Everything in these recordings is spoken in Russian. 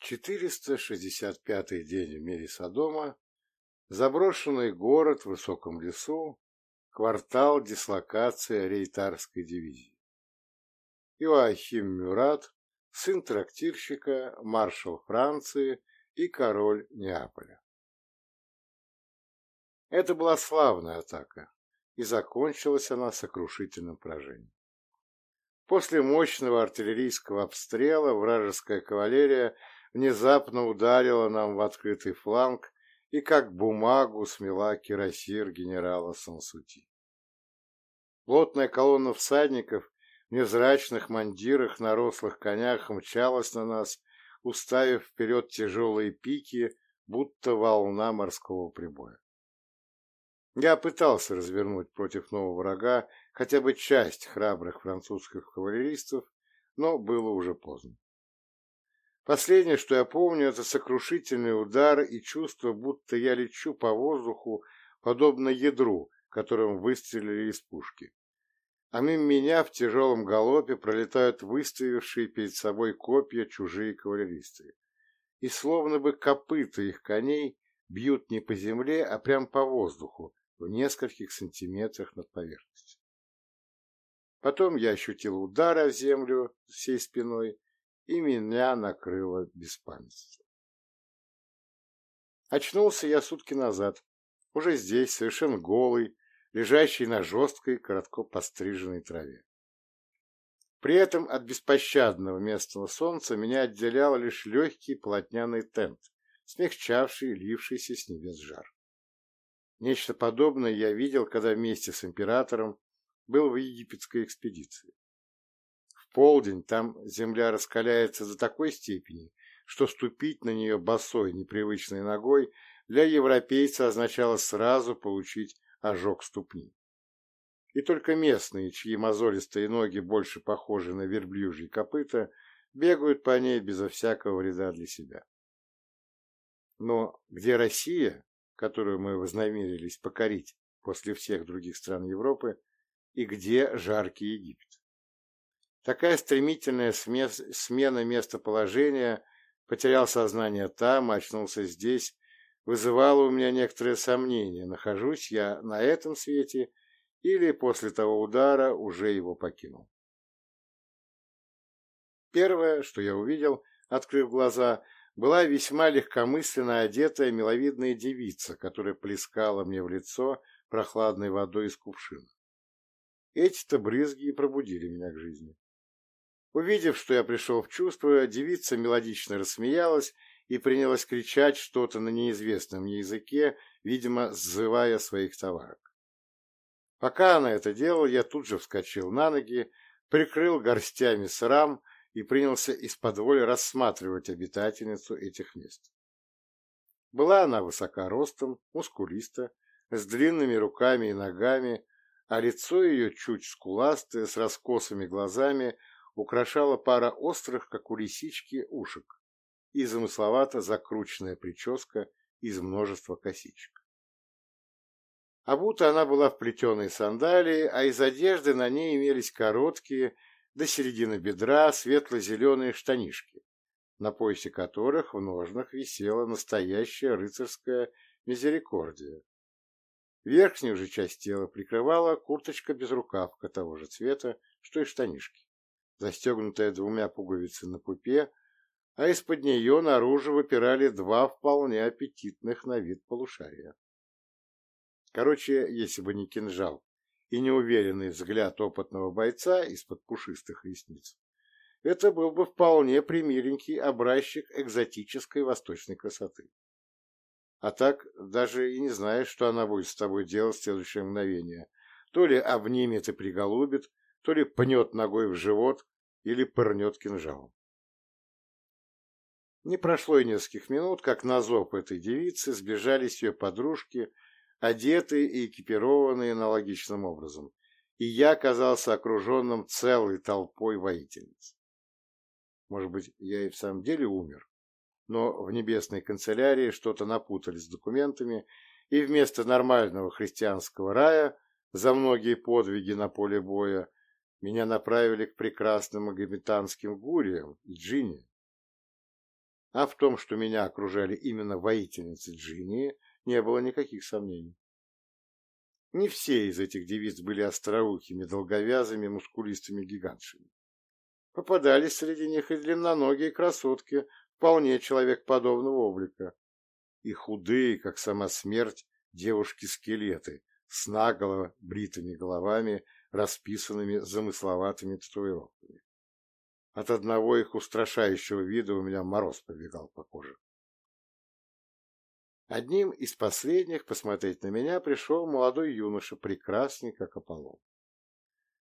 465-й день в мире Содома, заброшенный город в высоком лесу, квартал дислокации рейтарской дивизии. Иоахим Мюрат, сын трактирщика, маршал Франции и король Неаполя. Это была славная атака, и закончилась она сокрушительным поражением. После мощного артиллерийского обстрела вражеская кавалерия внезапно ударила нам в открытый фланг и как бумагу смела кирасир генерала Сансути. Плотная колонна всадников в невзрачных мандирах на рослых конях мчалась на нас, уставив вперед тяжелые пики, будто волна морского прибоя. Я пытался развернуть против нового врага хотя бы часть храбрых французских кавалеристов, но было уже поздно. Последнее, что я помню, это сокрушительный удар и чувство, будто я лечу по воздуху, подобно ядру, которым выстрелили из пушки. А мимо меня в тяжелом галопе пролетают выставившие перед собой копья чужие кавалеристы. И словно бы копыта их коней бьют не по земле, а прямо по воздуху, в нескольких сантиметрах над поверхностью. Потом я ощутил удар о землю всей спиной, и меня накрыло беспамятство. Очнулся я сутки назад, уже здесь, совершенно голый, лежащий на жесткой, коротко постриженной траве. При этом от беспощадного местного солнца меня отделял лишь легкий полотняный тент, смягчавший лившийся с небес жар. Нечто подобное я видел, когда вместе с императором был в египетской экспедиции полдень там земля раскаляется до такой степени, что ступить на нее босой непривычной ногой для европейца означало сразу получить ожог ступни. И только местные, чьи мозолистые ноги больше похожи на верблюжьи копыта, бегают по ней безо всякого вреда для себя. Но где Россия, которую мы вознамерились покорить после всех других стран Европы, и где жаркий Египет? Такая стремительная смена местоположения, потерял сознание там, очнулся здесь, вызывала у меня некоторые сомнения, нахожусь я на этом свете или после того удара уже его покинул. Первое, что я увидел, открыв глаза, была весьма легкомысленно одетая миловидная девица, которая плескала мне в лицо прохладной водой из кувшина. Эти-то брызги и пробудили меня к жизни. Увидев, что я пришел в чувство, девица мелодично рассмеялась и принялась кричать что-то на неизвестном языке, видимо, сзывая своих товарок. Пока она это делала, я тут же вскочил на ноги, прикрыл горстями срам и принялся из-под воли рассматривать обитательницу этих мест. Была она высока ростом, мускулиста, с длинными руками и ногами, а лицо ее чуть скуластое, с раскосыми глазами, украшала пара острых, как у лисички, ушек и замысловато закрученная прическа из множества косичек. Обута она была в плетеные сандалии, а из одежды на ней имелись короткие, до середины бедра, светло-зеленые штанишки, на поясе которых в ножнах висела настоящая рыцарская мизерикордия. Верхнюю же часть тела прикрывала курточка без рукавка того же цвета, что и штанишки застегнутая двумя пуговицами на пупе, а из-под нее наружу выпирали два вполне аппетитных на вид полушария. Короче, если бы не кинжал и неуверенный взгляд опытного бойца из-под пушистых ресниц, это был бы вполне примиленький образчик экзотической восточной красоты. А так даже и не знаешь, что она будет с тобой делать в следующее мгновение. То ли обнимет и приголубит, то ли пнет ногой в живот, или пырнет кинжалом. Не прошло и нескольких минут, как на зов этой девицы сбежались ее подружки, одетые и экипированные аналогичным образом, и я оказался окруженным целой толпой воительниц. Может быть, я и в самом деле умер, но в небесной канцелярии что-то напутали с документами, и вместо нормального христианского рая за многие подвиги на поле боя меня направили к прекрасным магометанским гуриям и джинни. А в том, что меня окружали именно воительницы Джинни, не было никаких сомнений. Не все из этих девиц были остроухими, долговязыми, мускулистыми гигантшами. Попадались среди них и длинноногие красотки, вполне человекоподобного облика, и худые, как сама смерть, девушки-скелеты с наголо бритыми головами, расписанными замысловатыми татуировками. От одного их устрашающего вида у меня мороз побегал по коже. Одним из последних посмотреть на меня пришел молодой юноша, прекрасный, как Аполлон.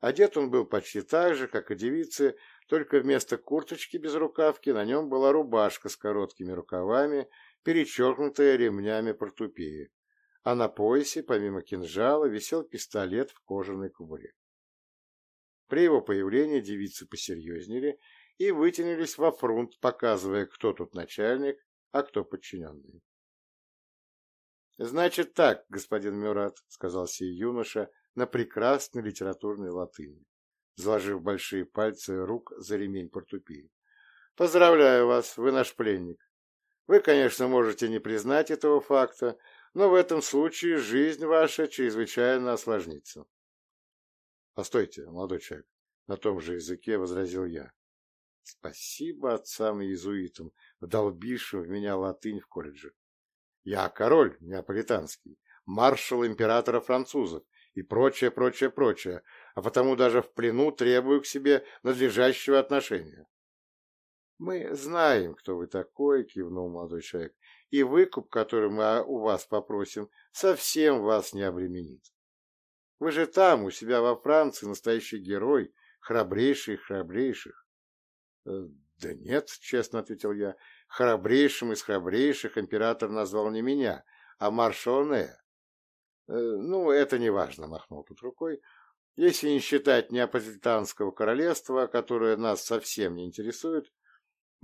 Одет он был почти так же, как и девицы, только вместо курточки без рукавки на нем была рубашка с короткими рукавами, перечеркнутая ремнями портупеи, а на поясе, помимо кинжала, висел пистолет в кожаной кобуре. При его появлении девицы посерьезнели и вытянулись во фронт, показывая, кто тут начальник, а кто подчиненный. — Значит так, господин Мюрат, — сказал сей юноша на прекрасной литературной латыни, заложив большие пальцы рук за ремень портупеи. — Поздравляю вас, вы наш пленник. Вы, конечно, можете не признать этого факта, но в этом случае жизнь ваша чрезвычайно осложнится. Постойте, молодой человек, на том же языке возразил я. Спасибо отцам-иезуитам, вдолбившим в меня латынь в колледже. Я король неаполитанский, маршал императора французов и прочее, прочее, прочее, а потому даже в плену требую к себе надлежащего отношения. — Мы знаем, кто вы такой, — кивнул молодой человек, — и выкуп, который мы у вас попросим, совсем вас не обременит. Вы же там, у себя во Франции, настоящий герой, храбрейший храбрейших. Э, — Да нет, — честно ответил я, — храбрейшим из храбрейших император назвал не меня, а маршала Нея. Э, — Ну, это не важно, — махнул тут рукой. — Если не считать неаполитанского королевства, которое нас совсем не интересует,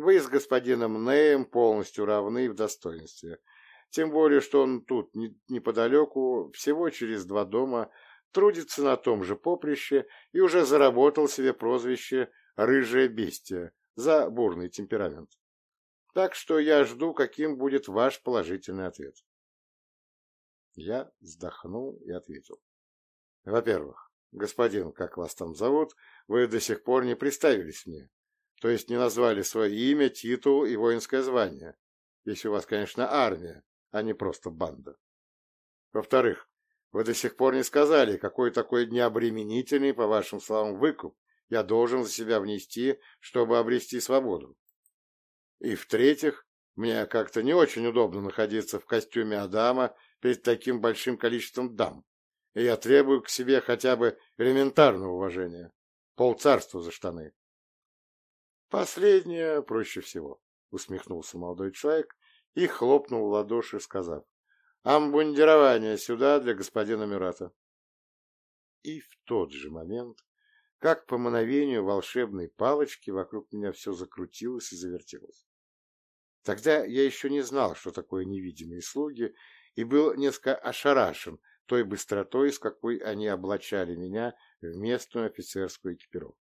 вы с господином Неем полностью равны в достоинстве. Тем более, что он тут, неподалеку, всего через два дома, трудится на том же поприще и уже заработал себе прозвище «рыжее бестия» за бурный темперамент. Так что я жду, каким будет ваш положительный ответ. Я вздохнул и ответил. Во-первых, господин, как вас там зовут, вы до сих пор не представились мне, то есть не назвали свое имя, титул и воинское звание, если у вас, конечно, армия, а не просто банда. Во-вторых, вы до сих пор не сказали, какой такой необременительный, по вашим словам, выкуп я должен за себя внести, чтобы обрести свободу. И в-третьих, мне как-то не очень удобно находиться в костюме Адама перед таким большим количеством дам, и я требую к себе хотя бы элементарного уважения. Полцарства за штаны. Последнее проще всего, усмехнулся молодой человек и хлопнул в ладоши, сказав. Амбундирование сюда для господина Мюрата. И в тот же момент, как по мановению волшебной палочки, вокруг меня все закрутилось и завертелось. Тогда я еще не знал, что такое невидимые слуги, и был несколько ошарашен той быстротой, с какой они облачали меня в местную офицерскую экипировку.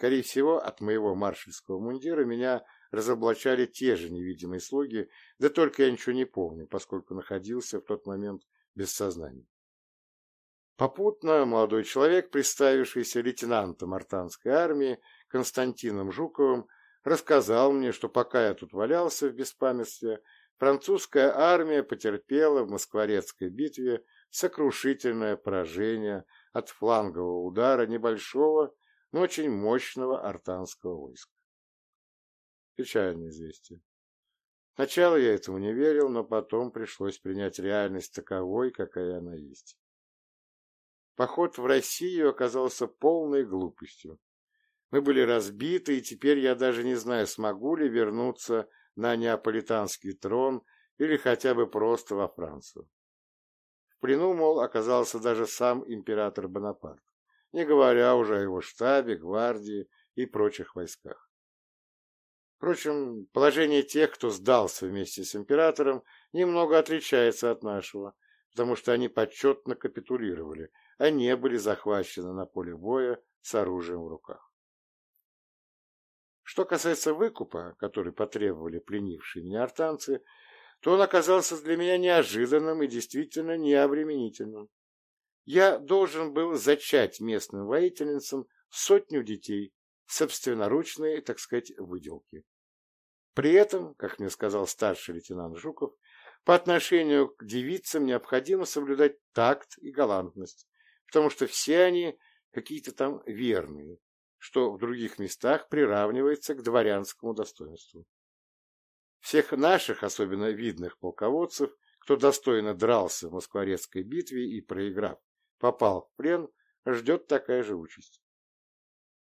Скорее всего, от моего маршальского мундира меня разоблачали те же невидимые слуги, да только я ничего не помню, поскольку находился в тот момент без сознания. Попутно молодой человек, представившийся лейтенантом артанской армии Константином Жуковым, рассказал мне, что пока я тут валялся в беспамятстве, французская армия потерпела в Москворецкой битве сокрушительное поражение от флангового удара небольшого, но очень мощного артанского войска. Печальное известие. Сначала я этому не верил, но потом пришлось принять реальность таковой, какая она есть. Поход в Россию оказался полной глупостью. Мы были разбиты, и теперь я даже не знаю, смогу ли вернуться на неаполитанский трон или хотя бы просто во Францию. В плену, мол, оказался даже сам император Бонапарт, не говоря уже о его штабе, гвардии и прочих войсках. Впрочем, положение тех, кто сдался вместе с императором, немного отличается от нашего, потому что они почетно капитулировали, а не были захвачены на поле боя с оружием в руках. Что касается выкупа, который потребовали пленившие меня артанцы, то он оказался для меня неожиданным и действительно необременительным. Я должен был зачать местным воительницам сотню детей, собственноручные, так сказать, выделки. При этом, как мне сказал старший лейтенант Жуков, по отношению к девицам необходимо соблюдать такт и галантность, потому что все они какие-то там верные, что в других местах приравнивается к дворянскому достоинству. Всех наших, особенно видных полководцев, кто достойно дрался в Москворецкой битве и, проиграв, попал в плен, ждет такая же участь.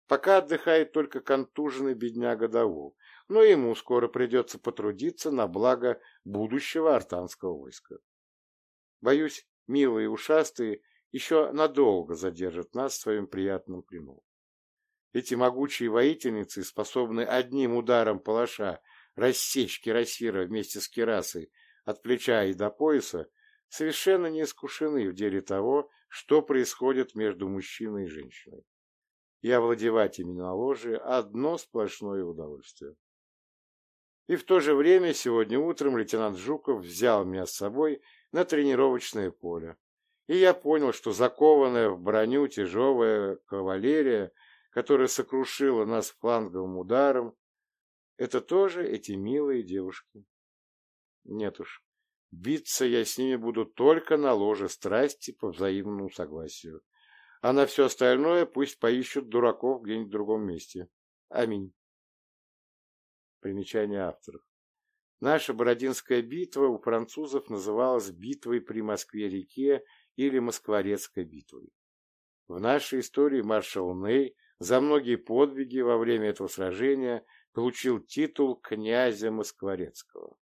Пока отдыхает только контуженный бедняга Давул, но ему скоро придется потрудиться на благо будущего артанского войска. Боюсь, милые ушастые еще надолго задержат нас в своем приятном плену. Эти могучие воительницы способны одним ударом палаша рассечь кирасира вместе с кирасой от плеча и до пояса, совершенно не искушены в деле того, что происходит между мужчиной и женщиной. И овладевать ими на ложе – одно сплошное удовольствие. И в то же время сегодня утром лейтенант Жуков взял меня с собой на тренировочное поле. И я понял, что закованная в броню тяжелая кавалерия, которая сокрушила нас фланговым ударом, это тоже эти милые девушки. Нет уж, биться я с ними буду только на ложе страсти по взаимному согласию. А на все остальное пусть поищут дураков где-нибудь в другом месте. Аминь. Примечание авторов. Наша Бородинская битва у французов называлась битвой при Москве-реке или Москворецкой битвой. В нашей истории маршал Ней за многие подвиги во время этого сражения получил титул князя Москворецкого.